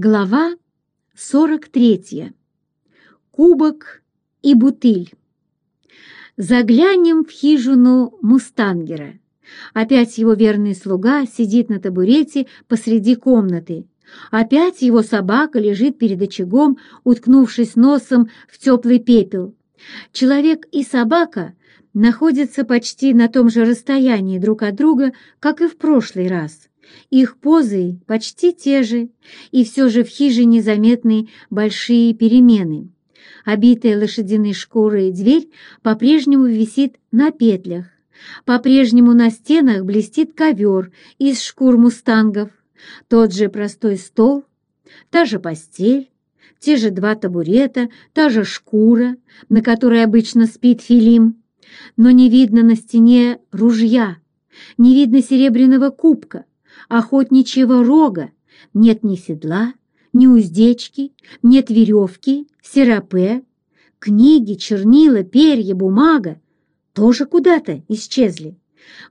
Глава 43. Кубок и бутыль. Заглянем в хижину Мустангера. Опять его верный слуга сидит на табурете посреди комнаты. Опять его собака лежит перед очагом, уткнувшись носом в теплый пепел. Человек и собака находятся почти на том же расстоянии друг от друга, как и в прошлый раз. Их позы почти те же, и все же в хижине заметны большие перемены. Обитая лошадиной шкурой дверь по-прежнему висит на петлях. По-прежнему на стенах блестит ковер из шкур мустангов. Тот же простой стол, та же постель, те же два табурета, та же шкура, на которой обычно спит Филим. Но не видно на стене ружья, не видно серебряного кубка, охотничьего рога, нет ни седла, ни уздечки, нет веревки, серапе. Книги, чернила, перья, бумага тоже куда-то исчезли.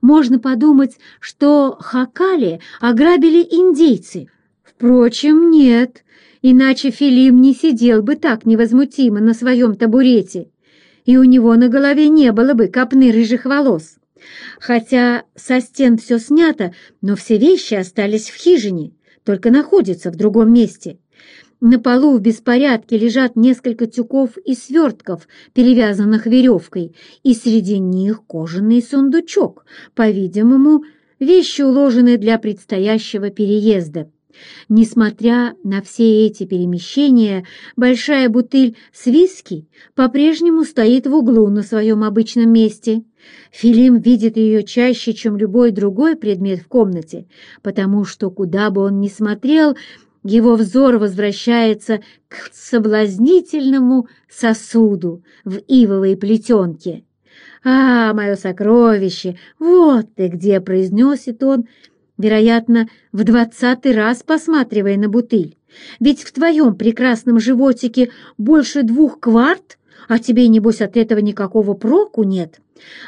Можно подумать, что Хакали ограбили индейцы. Впрочем, нет, иначе Филим не сидел бы так невозмутимо на своем табурете, и у него на голове не было бы копны рыжих волос. Хотя со стен все снято, но все вещи остались в хижине, только находятся в другом месте. На полу в беспорядке лежат несколько тюков и свертков, перевязанных веревкой, и среди них кожаный сундучок, по-видимому, вещи, уложенные для предстоящего переезда. Несмотря на все эти перемещения, большая бутыль с виски по-прежнему стоит в углу на своем обычном месте. Филим видит ее чаще, чем любой другой предмет в комнате, потому что куда бы он ни смотрел, его взор возвращается к соблазнительному сосуду в ивовой плетенке. «А, мое сокровище, вот ты где!» — произносит он, вероятно, в двадцатый раз посматривая на бутыль. «Ведь в твоем прекрасном животике больше двух кварт, а тебе, небось, от этого никакого проку нет».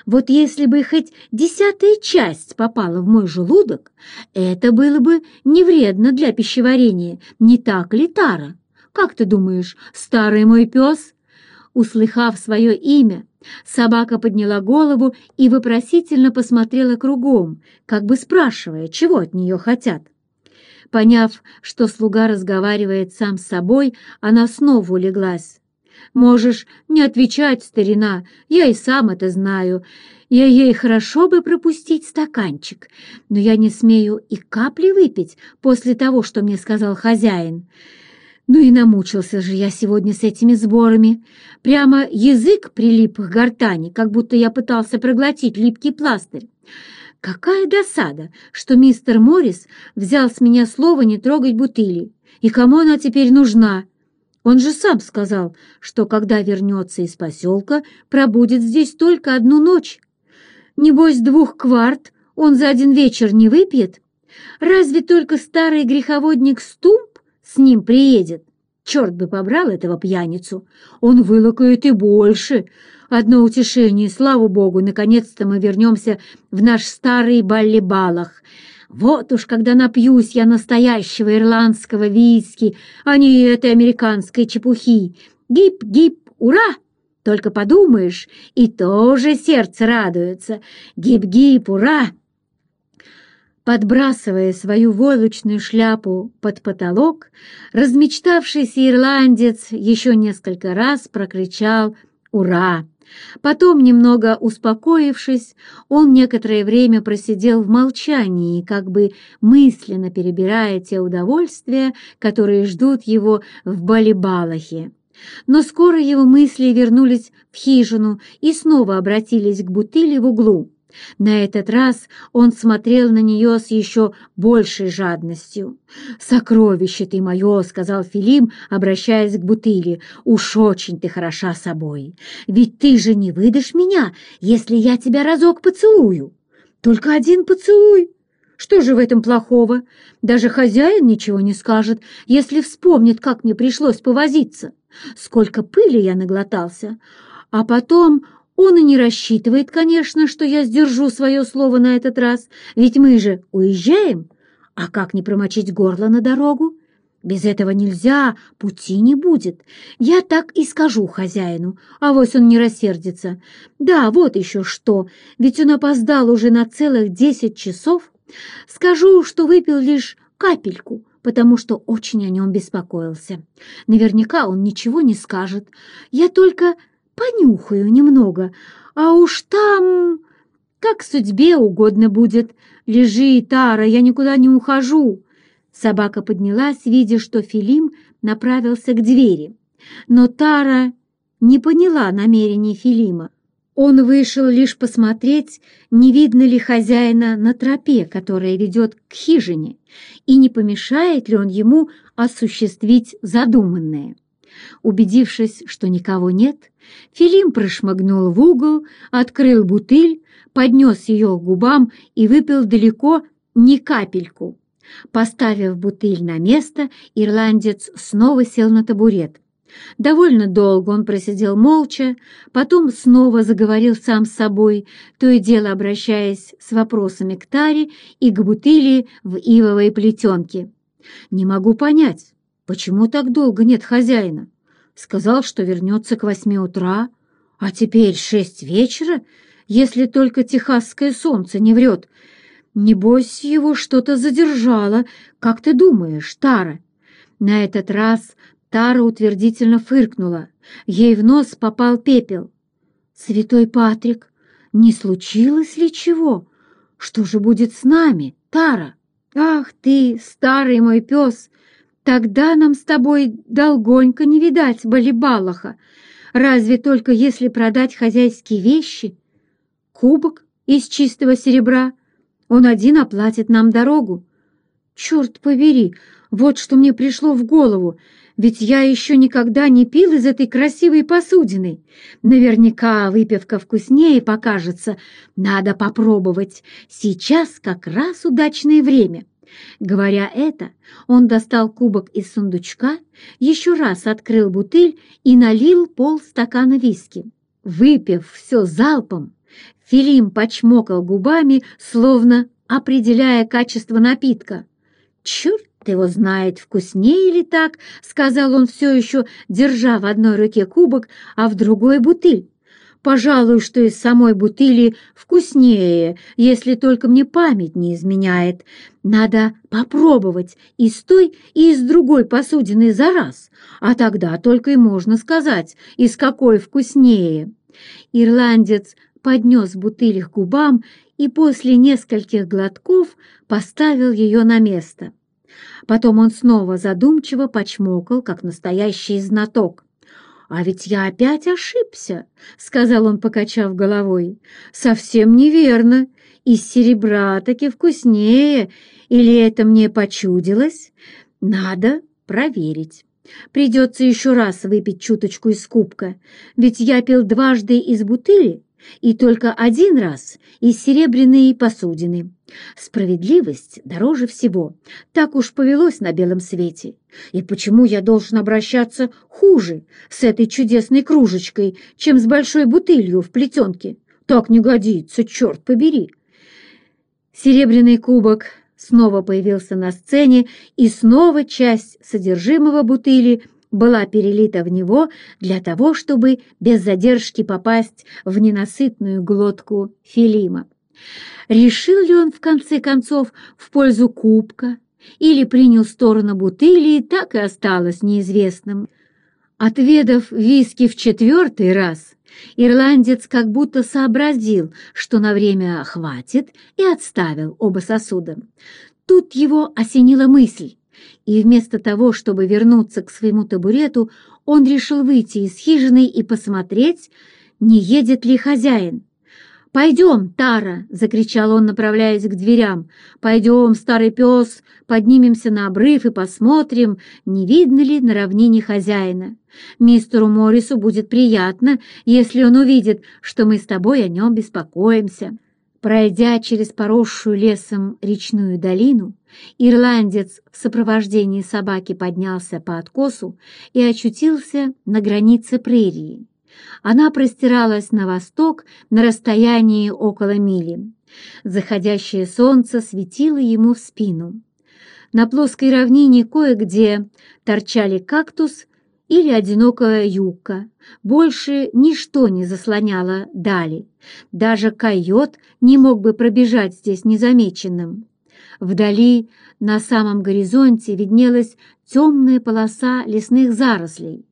Вот если бы хоть десятая часть попала в мой желудок, это было бы не вредно для пищеварения, не так ли, Тара? Как ты думаешь, старый мой пес?» Услыхав свое имя, собака подняла голову и вопросительно посмотрела кругом, как бы спрашивая, чего от нее хотят. Поняв, что слуга разговаривает сам с собой, она снова улеглась. Можешь не отвечать, старина, я и сам это знаю. Я ей хорошо бы пропустить стаканчик, но я не смею и капли выпить после того, что мне сказал хозяин. Ну и намучился же я сегодня с этими сборами. Прямо язык прилип к гортани, как будто я пытался проглотить липкий пластырь. Какая досада, что мистер Моррис взял с меня слово не трогать бутыли. И кому она теперь нужна? Он же сам сказал, что когда вернется из поселка, пробудет здесь только одну ночь. Небось, двух кварт он за один вечер не выпьет? Разве только старый греховодник Стумп с ним приедет? Черт бы побрал этого пьяницу! Он вылакает и больше. Одно утешение, слава богу, наконец-то мы вернемся в наш старый балли-балах. Вот уж когда напьюсь я настоящего ирландского виски, а не этой американской чепухи. Гип-гип, ура! Только подумаешь, и тоже сердце радуется. Гип-гип, ура! Подбрасывая свою войлочную шляпу под потолок, размечтавшийся ирландец еще несколько раз прокричал «Ура!». Потом, немного успокоившись, он некоторое время просидел в молчании, как бы мысленно перебирая те удовольствия, которые ждут его в Балибалахе. Но скоро его мысли вернулись в хижину и снова обратились к бутыли в углу. На этот раз он смотрел на нее с еще большей жадностью. «Сокровище ты мое!» — сказал Филим, обращаясь к бутыли. «Уж очень ты хороша собой! Ведь ты же не выдашь меня, если я тебя разок поцелую! Только один поцелуй!» Что же в этом плохого? Даже хозяин ничего не скажет, если вспомнит, как мне пришлось повозиться. Сколько пыли я наглотался. А потом он и не рассчитывает, конечно, что я сдержу свое слово на этот раз, ведь мы же уезжаем. А как не промочить горло на дорогу? Без этого нельзя, пути не будет. Я так и скажу хозяину, а вось он не рассердится. Да, вот еще что, ведь он опоздал уже на целых десять часов. Скажу, что выпил лишь капельку, потому что очень о нем беспокоился. Наверняка он ничего не скажет. Я только понюхаю немного, а уж там... Как судьбе угодно будет. Лежи, Тара, я никуда не ухожу. Собака поднялась, видя, что Филим направился к двери. Но Тара не поняла намерений Филима. Он вышел лишь посмотреть, не видно ли хозяина на тропе, которая ведет к хижине, и не помешает ли он ему осуществить задуманное. Убедившись, что никого нет, Филим прошмыгнул в угол, открыл бутыль, поднес ее к губам и выпил далеко не капельку. Поставив бутыль на место, ирландец снова сел на табурет. Довольно долго он просидел молча, потом снова заговорил сам с собой, то и дело обращаясь с вопросами к таре и к бутыли в ивовой плетенке. «Не могу понять, почему так долго нет хозяина? Сказал, что вернется к восьми утра, а теперь шесть вечера, если только техасское солнце не врет. Небось, его что-то задержало, как ты думаешь, Тара?» На этот раз Тара утвердительно фыркнула. Ей в нос попал пепел. «Святой Патрик, не случилось ли чего? Что же будет с нами, Тара? Ах ты, старый мой пес! Тогда нам с тобой долгонько не видать Балибалаха, разве только если продать хозяйские вещи. Кубок из чистого серебра, он один оплатит нам дорогу. Черт побери, вот что мне пришло в голову, ведь я еще никогда не пил из этой красивой посудины. Наверняка выпивка вкуснее покажется. Надо попробовать. Сейчас как раз удачное время. Говоря это, он достал кубок из сундучка, еще раз открыл бутыль и налил полстакана виски. Выпив все залпом, Филим почмокал губами, словно определяя качество напитка. «Черт его знает, вкуснее ли так», — сказал он все еще, держа в одной руке кубок, а в другой бутыль. «Пожалуй, что из самой бутыли вкуснее, если только мне память не изменяет. Надо попробовать из той, и из другой посудины за раз, а тогда только и можно сказать, из какой вкуснее». Ирландец поднес бутыль к губам и после нескольких глотков поставил ее на место. Потом он снова задумчиво почмокал, как настоящий знаток. «А ведь я опять ошибся», — сказал он, покачав головой. «Совсем неверно. Из серебра таки вкуснее. Или это мне почудилось? Надо проверить». Придется еще раз выпить чуточку из кубка, ведь я пил дважды из бутыли, и только один раз из серебряной посудины. Справедливость дороже всего. Так уж повелось на белом свете. И почему я должен обращаться хуже с этой чудесной кружечкой, чем с большой бутылью в плетенке? Так не годится, черт побери. Серебряный кубок снова появился на сцене, и снова часть содержимого бутыли – была перелита в него для того, чтобы без задержки попасть в ненасытную глотку Филима. Решил ли он в конце концов в пользу кубка или принял сторону бутыли, так и осталось неизвестным. Отведав виски в четвертый раз, ирландец как будто сообразил, что на время хватит, и отставил оба сосуда. Тут его осенила мысль и вместо того, чтобы вернуться к своему табурету, он решил выйти из хижины и посмотреть, не едет ли хозяин. «Пойдем, Тара!» — закричал он, направляясь к дверям. «Пойдем, старый пес, поднимемся на обрыв и посмотрим, не видно ли на равнине хозяина. Мистеру Моррису будет приятно, если он увидит, что мы с тобой о нем беспокоимся». Пройдя через поросшую лесом речную долину, ирландец в сопровождении собаки поднялся по откосу и очутился на границе прерии. Она простиралась на восток на расстоянии около мили. Заходящее солнце светило ему в спину. На плоской равнине кое-где торчали кактус или одинокая юбка. Больше ничто не заслоняло дали. Даже койот не мог бы пробежать здесь незамеченным. Вдали, на самом горизонте, виднелась темная полоса лесных зарослей.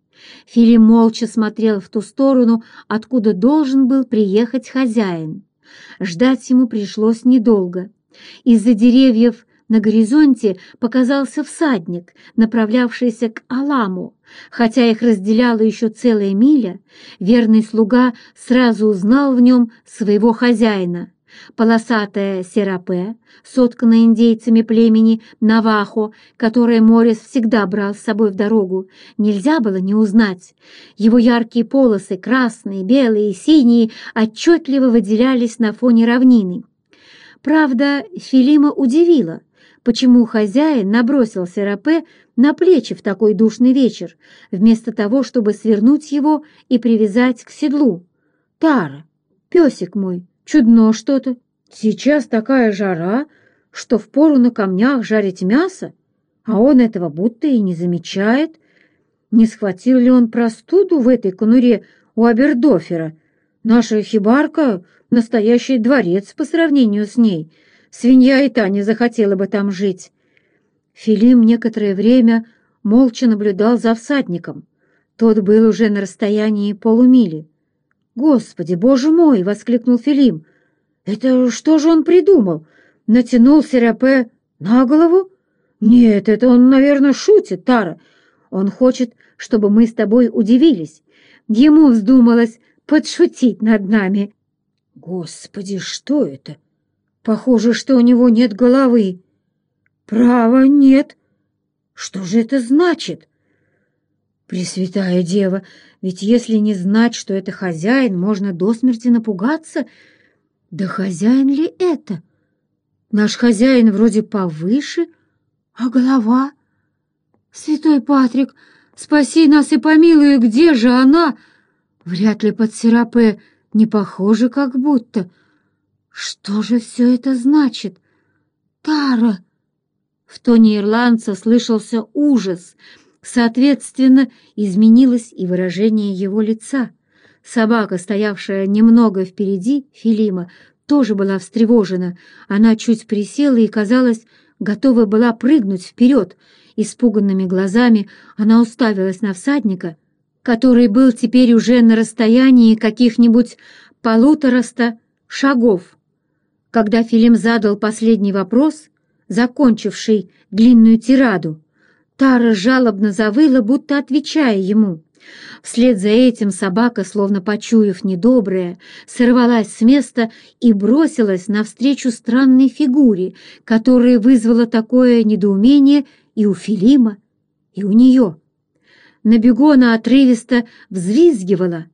Филим молча смотрел в ту сторону, откуда должен был приехать хозяин. Ждать ему пришлось недолго. Из-за деревьев на горизонте показался всадник, направлявшийся к Аламу. Хотя их разделяла еще целая миля, верный слуга сразу узнал в нем своего хозяина. Полосатая серапе, сотканная индейцами племени Навахо, которое Морис всегда брал с собой в дорогу, нельзя было не узнать. Его яркие полосы, красные, белые и синие, отчетливо выделялись на фоне равнины. Правда, Филима удивила, почему хозяин набросил серапе на плечи в такой душный вечер, вместо того, чтобы свернуть его и привязать к седлу. «Тара, песик мой, чудно что-то. Сейчас такая жара, что впору на камнях жарить мясо, а он этого будто и не замечает. Не схватил ли он простуду в этой конуре у Абердофера? Наша хибарка — настоящий дворец по сравнению с ней. Свинья и та не захотела бы там жить. Филим некоторое время молча наблюдал за всадником. Тот был уже на расстоянии полумили. «Господи, боже мой!» — воскликнул Филим. «Это что же он придумал? Натянул серапе на голову? Нет, это он, наверное, шутит, Тара. Он хочет, чтобы мы с тобой удивились. Ему вздумалось подшутить над нами. Господи, что это? Похоже, что у него нет головы. Право, нет. Что же это значит? Пресвятая Дева, ведь если не знать, что это хозяин, можно до смерти напугаться. Да хозяин ли это? Наш хозяин вроде повыше, а голова... Святой Патрик, спаси нас и помилуй, где же она? Вряд ли под Серапе, не похоже как будто. Что же все это значит? Тара! В тоне ирландца слышался ужас — Соответственно, изменилось и выражение его лица. Собака, стоявшая немного впереди Филима, тоже была встревожена. Она чуть присела и, казалось, готова была прыгнуть вперед. Испуганными глазами она уставилась на всадника, который был теперь уже на расстоянии каких-нибудь полутораста шагов. Когда Филим задал последний вопрос, закончивший длинную тираду, Тара жалобно завыла, будто отвечая ему. Вслед за этим собака, словно почуяв недоброе, сорвалась с места и бросилась навстречу странной фигуре, которая вызвала такое недоумение и у Филима, и у нее. На бегу она отрывисто взвизгивала.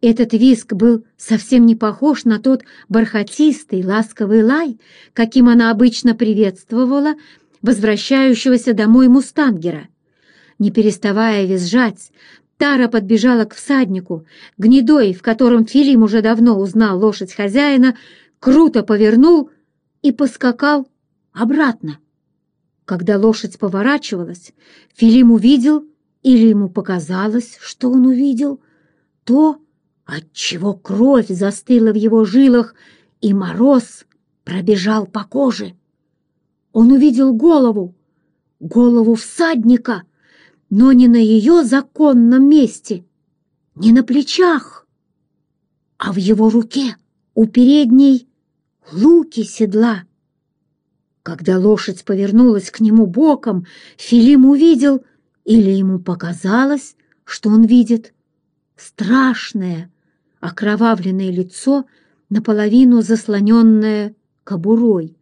Этот визг был совсем не похож на тот бархатистый, ласковый лай, каким она обычно приветствовала возвращающегося домой мустангера. Не переставая визжать, Тара подбежала к всаднику, гнедой, в котором Филим уже давно узнал лошадь хозяина, круто повернул и поскакал обратно. Когда лошадь поворачивалась, Филим увидел, или ему показалось, что он увидел, то, от чего кровь застыла в его жилах, и мороз пробежал по коже он увидел голову, голову всадника, но не на ее законном месте, не на плечах, а в его руке, у передней луки седла. Когда лошадь повернулась к нему боком, Филим увидел, или ему показалось, что он видит, страшное, окровавленное лицо, наполовину заслоненное кобурой.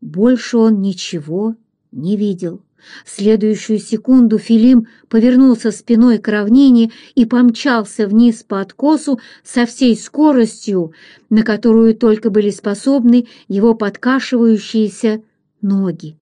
Больше он ничего не видел. В следующую секунду Филим повернулся спиной к равнине и помчался вниз по откосу со всей скоростью, на которую только были способны его подкашивающиеся ноги.